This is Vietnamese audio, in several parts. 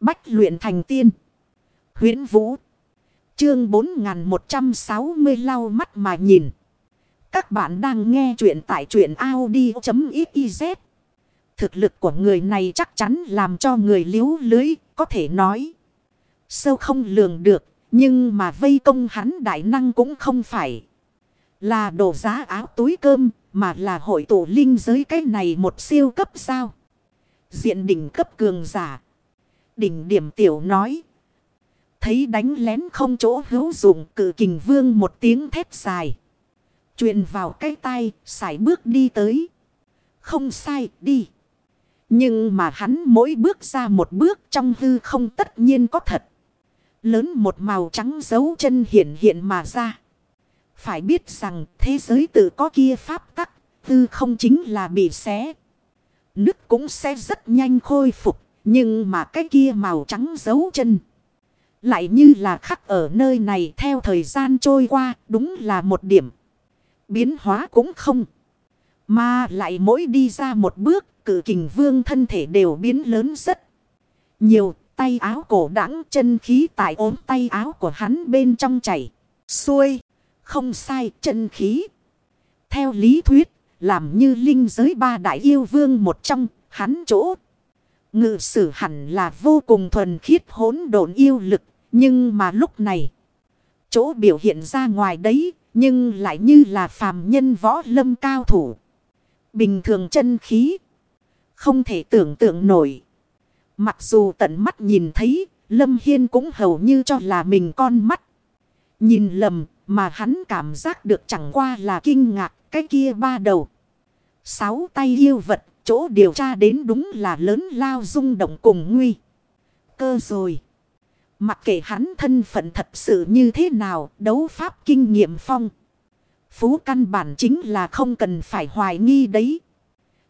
Bách luyện thành tiên. huyễn Vũ. Chương 4160 lau mắt mà nhìn. Các bạn đang nghe truyện tại truyện Audi.xyz. Thực lực của người này chắc chắn làm cho người liếu lưới, có thể nói. Sâu không lường được, nhưng mà vây công hắn đại năng cũng không phải. Là đổ giá áo túi cơm, mà là hội tổ linh giới cái này một siêu cấp sao. Diện đỉnh cấp cường giả. Đỉnh điểm tiểu nói. Thấy đánh lén không chỗ hữu dụng cử kình vương một tiếng thét dài. truyền vào cái tay, sải bước đi tới. Không sai, đi. Nhưng mà hắn mỗi bước ra một bước trong hư không tất nhiên có thật. Lớn một màu trắng dấu chân hiện hiện mà ra. Phải biết rằng thế giới tự có kia pháp tắc, hư không chính là bị xé. Nước cũng sẽ rất nhanh khôi phục, nhưng mà cái kia màu trắng dấu chân. Lại như là khắc ở nơi này theo thời gian trôi qua, đúng là một điểm. Biến hóa cũng không. Mà lại mỗi đi ra một bước, cử kình vương thân thể đều biến lớn rất nhiều. Tay áo cổ đẳng chân khí tại ốm tay áo của hắn bên trong chảy. Xuôi. Không sai chân khí. Theo lý thuyết. Làm như linh giới ba đại yêu vương một trong. Hắn chỗ. Ngự sử hẳn là vô cùng thuần khiết hỗn độn yêu lực. Nhưng mà lúc này. Chỗ biểu hiện ra ngoài đấy. Nhưng lại như là phàm nhân võ lâm cao thủ. Bình thường chân khí. Không thể tưởng tượng nổi. Mặc dù tận mắt nhìn thấy, Lâm Hiên cũng hầu như cho là mình con mắt. Nhìn lầm, mà hắn cảm giác được chẳng qua là kinh ngạc, cái kia ba đầu. Sáu tay yêu vật, chỗ điều tra đến đúng là lớn lao rung động cùng nguy. Cơ rồi. Mặc kệ hắn thân phận thật sự như thế nào, đấu pháp kinh nghiệm phong. Phú căn bản chính là không cần phải hoài nghi đấy.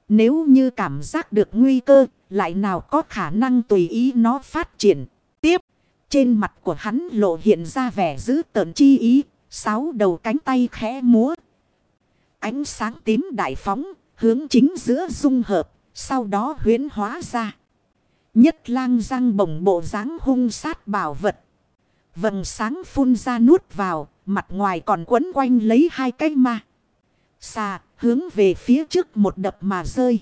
Nếu như cảm giác được nguy cơ, lại nào có khả năng tùy ý nó phát triển. Tiếp, trên mặt của hắn lộ hiện ra vẻ dữ tợn chi ý, sáu đầu cánh tay khẽ múa. Ánh sáng tím đại phóng, hướng chính giữa dung hợp, sau đó huyến hóa ra. Nhất lang răng bổng bộ dáng hung sát bảo vật. Vầng sáng phun ra nuốt vào, mặt ngoài còn quấn quanh lấy hai cái ma. Xà, hướng về phía trước một đập mà rơi.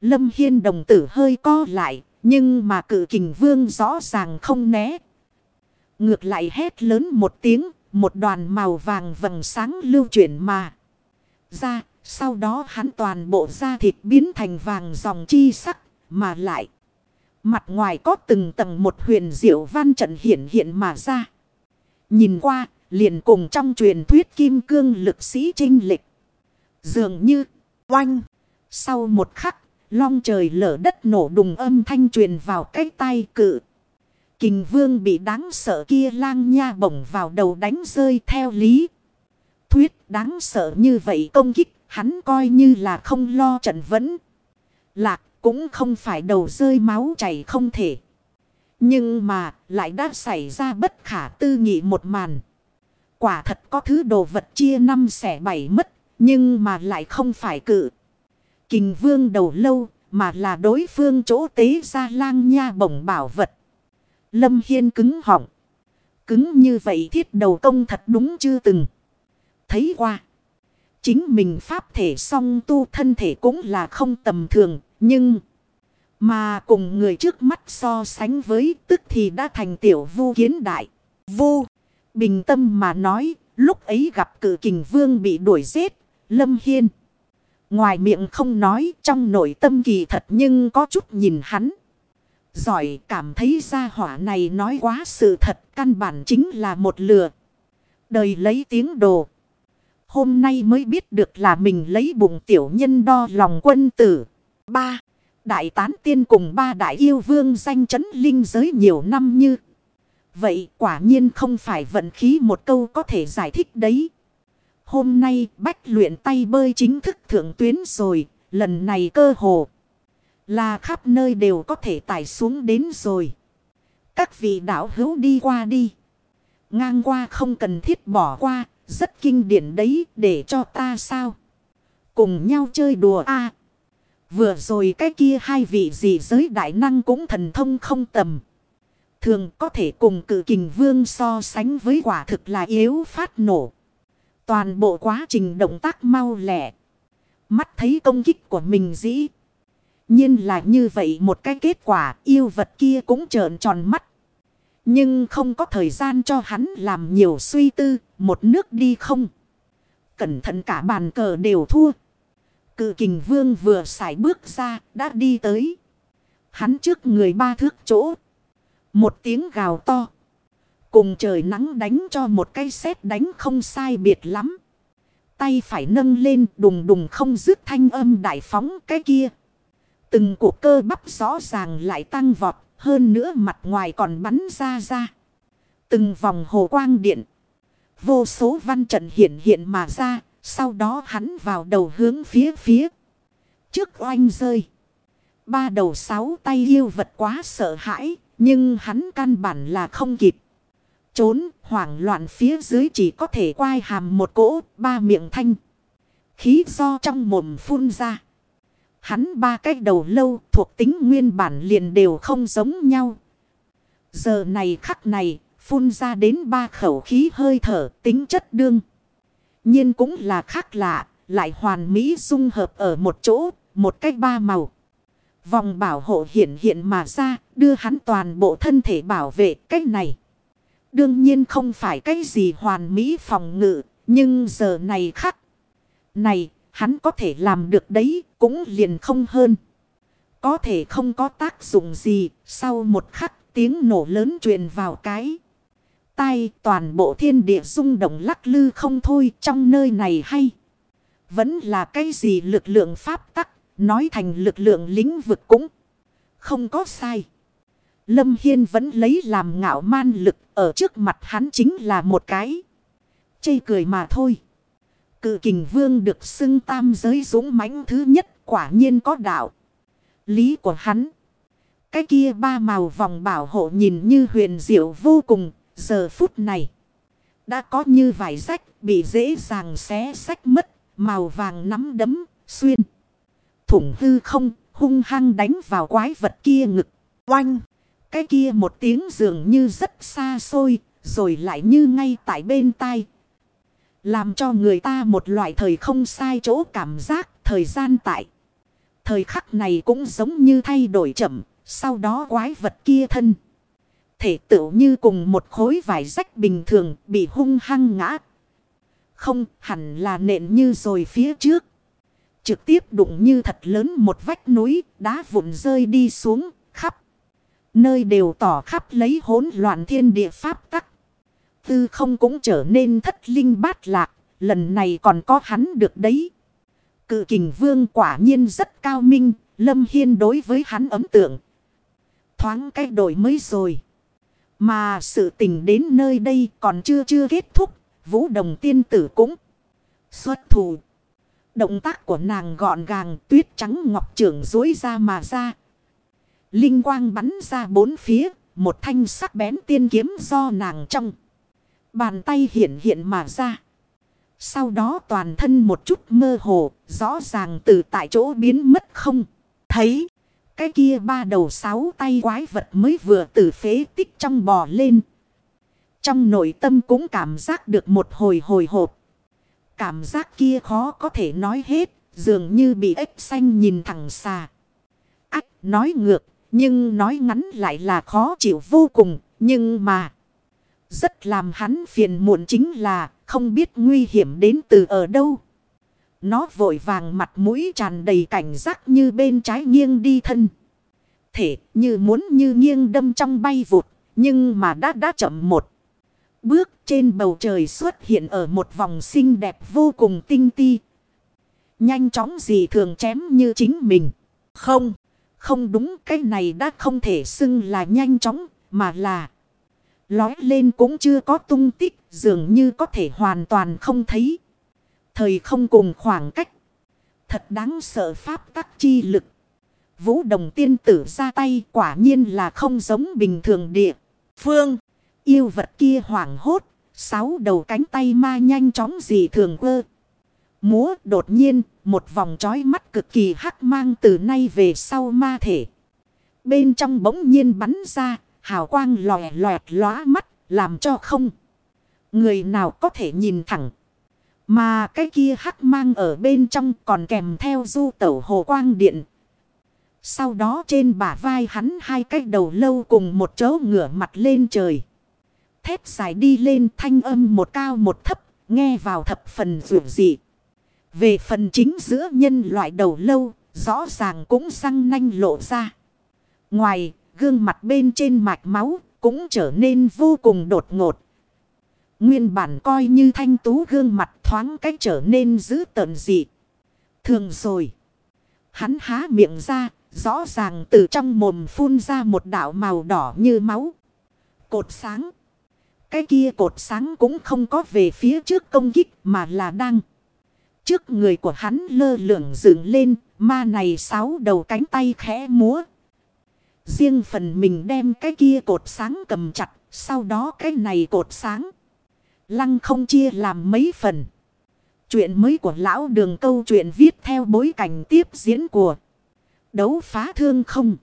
Lâm Hiên đồng tử hơi co lại, nhưng mà cử kình vương rõ ràng không né. Ngược lại hét lớn một tiếng, một đoàn màu vàng vầng sáng lưu chuyển mà. Ra, sau đó hắn toàn bộ da thịt biến thành vàng dòng chi sắc, mà lại. Mặt ngoài có từng tầng một huyền diệu văn trận hiện hiện mà ra. Nhìn qua, liền cùng trong truyền thuyết kim cương lực sĩ trinh lịch. Dường như, oanh, sau một khắc, long trời lở đất nổ đùng âm thanh truyền vào cái tay cự. Kình vương bị đáng sợ kia lang nha bổng vào đầu đánh rơi theo lý. Thuyết đáng sợ như vậy công kích, hắn coi như là không lo trận vẫn. Lạc cũng không phải đầu rơi máu chảy không thể. Nhưng mà lại đã xảy ra bất khả tư nghị một màn. Quả thật có thứ đồ vật chia năm xẻ bảy mất. Nhưng mà lại không phải cự. Kình vương đầu lâu mà là đối phương chỗ tế ra lang nha bổng bảo vật. Lâm Hiên cứng họng. Cứng như vậy thiết đầu công thật đúng chưa từng. Thấy qua. Chính mình pháp thể song tu thân thể cũng là không tầm thường. Nhưng. Mà cùng người trước mắt so sánh với tức thì đã thành tiểu vu kiến đại. Vu. Bình tâm mà nói. Lúc ấy gặp cử kình vương bị đuổi giết. Lâm Hiên. Ngoài miệng không nói, trong nội tâm kỳ thật nhưng có chút nhìn hắn. Giỏi cảm thấy gia hỏa này nói quá sự thật, căn bản chính là một lừa. Đời lấy tiếng đồ. Hôm nay mới biết được là mình lấy bụng tiểu nhân đo lòng quân tử. ba, Đại tán tiên cùng ba đại yêu vương danh chấn linh giới nhiều năm như. Vậy quả nhiên không phải vận khí một câu có thể giải thích đấy. Hôm nay bách luyện tay bơi chính thức thượng tuyến rồi. Lần này cơ hồ là khắp nơi đều có thể tải xuống đến rồi. Các vị đạo hữu đi qua đi. Ngang qua không cần thiết bỏ qua. Rất kinh điển đấy để cho ta sao. Cùng nhau chơi đùa a à, Vừa rồi cái kia hai vị gì giới đại năng cũng thần thông không tầm. Thường có thể cùng cử kình vương so sánh với quả thực là yếu phát nổ. Toàn bộ quá trình động tác mau lẹ. Mắt thấy công kích của mình dĩ. nhiên là như vậy một cái kết quả yêu vật kia cũng trợn tròn mắt. Nhưng không có thời gian cho hắn làm nhiều suy tư, một nước đi không. Cẩn thận cả bàn cờ đều thua. Cự kình vương vừa xài bước ra, đã đi tới. Hắn trước người ba thước chỗ. Một tiếng gào to. Cùng trời nắng đánh cho một cây sét đánh không sai biệt lắm. Tay phải nâng lên đùng đùng không dứt thanh âm đại phóng cái kia. Từng cuộc cơ bắp rõ ràng lại tăng vọt. Hơn nữa mặt ngoài còn bắn ra ra. Từng vòng hồ quang điện. Vô số văn trận hiện hiện mà ra. Sau đó hắn vào đầu hướng phía phía. Trước oanh rơi. Ba đầu sáu tay yêu vật quá sợ hãi. Nhưng hắn căn bản là không kịp. Trốn, hoảng loạn phía dưới chỉ có thể quay hàm một cỗ, ba miệng thanh. Khí do trong mồm phun ra. Hắn ba cái đầu lâu thuộc tính nguyên bản liền đều không giống nhau. Giờ này khắc này phun ra đến ba khẩu khí hơi thở tính chất đương. nhiên cũng là khác lạ, lại hoàn mỹ dung hợp ở một chỗ, một cách ba màu. Vòng bảo hộ hiện hiện mà ra, đưa hắn toàn bộ thân thể bảo vệ cách này. Đương nhiên không phải cái gì hoàn mỹ phòng ngự, nhưng giờ này khắc. Này, hắn có thể làm được đấy, cũng liền không hơn. Có thể không có tác dụng gì, sau một khắc tiếng nổ lớn truyền vào cái. Tai toàn bộ thiên địa rung động lắc lư không thôi trong nơi này hay. Vẫn là cái gì lực lượng pháp tắc, nói thành lực lượng lĩnh vực cũng không có sai. Lâm Hiên vẫn lấy làm ngạo man lực ở trước mặt hắn chính là một cái. Chây cười mà thôi. Cự kình vương được xưng tam giới dũng mãnh thứ nhất, quả nhiên có đạo. Lý của hắn. Cái kia ba màu vòng bảo hộ nhìn như huyền diệu vô cùng. Giờ phút này. Đã có như vải rách, bị dễ dàng xé sách mất. Màu vàng nắm đấm, xuyên. Thủng hư không, hung hăng đánh vào quái vật kia ngực. Oanh. Cái kia một tiếng dường như rất xa xôi. Rồi lại như ngay tại bên tai làm cho người ta một loại thời không sai chỗ cảm giác thời gian tại. Thời khắc này cũng giống như thay đổi chậm. Sau đó quái vật kia thân. Thể tựu như cùng một khối vải rách bình thường bị hung hăng ngã. Không, hẳn là nện như rồi phía trước. Trực tiếp đụng như thật lớn một vách núi, đá vụn rơi đi xuống, khắp. Nơi đều tỏ khắp lấy hỗn loạn thiên địa pháp tắc tư không cũng trở nên thất linh bát lạc. Lần này còn có hắn được đấy. Cự kình vương quả nhiên rất cao minh. Lâm Hiên đối với hắn ấm tượng. Thoáng cái đổi mới rồi. Mà sự tình đến nơi đây còn chưa chưa kết thúc. Vũ đồng tiên tử cũng xuất thủ. Động tác của nàng gọn gàng, tuyết trắng ngọc trưởng dối ra mà ra. Linh quang bắn ra bốn phía. Một thanh sắc bén tiên kiếm do nàng trong. Bàn tay hiện hiện mà ra. Sau đó toàn thân một chút mơ hồ, rõ ràng từ tại chỗ biến mất không. Thấy, cái kia ba đầu sáu tay quái vật mới vừa từ phế tích trong bò lên. Trong nội tâm cũng cảm giác được một hồi hồi hộp. Cảm giác kia khó có thể nói hết, dường như bị ếch xanh nhìn thẳng xa. Ách nói ngược, nhưng nói ngắn lại là khó chịu vô cùng, nhưng mà... Rất làm hắn phiền muộn chính là không biết nguy hiểm đến từ ở đâu. Nó vội vàng mặt mũi tràn đầy cảnh giác như bên trái nghiêng đi thân. Thể như muốn như nghiêng đâm trong bay vụt. Nhưng mà đã đã chậm một. Bước trên bầu trời xuất hiện ở một vòng xinh đẹp vô cùng tinh ti. Nhanh chóng gì thường chém như chính mình. Không, không đúng cái này đã không thể xưng là nhanh chóng mà là... Lói lên cũng chưa có tung tích, dường như có thể hoàn toàn không thấy. Thời không cùng khoảng cách. Thật đáng sợ pháp tắc chi lực. Vũ đồng tiên tử ra tay quả nhiên là không giống bình thường địa. Phương, yêu vật kia hoảng hốt, sáu đầu cánh tay ma nhanh chóng gì thường quơ. Múa đột nhiên, một vòng trói mắt cực kỳ hắc mang từ nay về sau ma thể. Bên trong bỗng nhiên bắn ra, Hào quang lòe loẹt lóa mắt, làm cho không. Người nào có thể nhìn thẳng. Mà cái kia hắc mang ở bên trong còn kèm theo du tẩu hồ quang điện. Sau đó trên bả vai hắn hai cái đầu lâu cùng một chỗ ngửa mặt lên trời. Thép dài đi lên thanh âm một cao một thấp, nghe vào thập phần rượu dị. Về phần chính giữa nhân loại đầu lâu, rõ ràng cũng răng nanh lộ ra. Ngoài, gương mặt bên trên mạch máu cũng trở nên vô cùng đột ngột. Nguyên bản coi như thanh tú gương mặt thoáng cách trở nên dữ tợn dị. Thường rồi. Hắn há miệng ra, rõ ràng từ trong mồm phun ra một đảo màu đỏ như máu. Cột sáng. Cái kia cột sáng cũng không có về phía trước công kích mà là đang. Trước người của hắn lơ lửng dựng lên, ma này sáu đầu cánh tay khẽ múa. Riêng phần mình đem cái kia cột sáng cầm chặt, sau đó cái này cột sáng. Lăng không chia làm mấy phần. Chuyện mới của lão đường câu chuyện viết theo bối cảnh tiếp diễn của đấu phá thương không.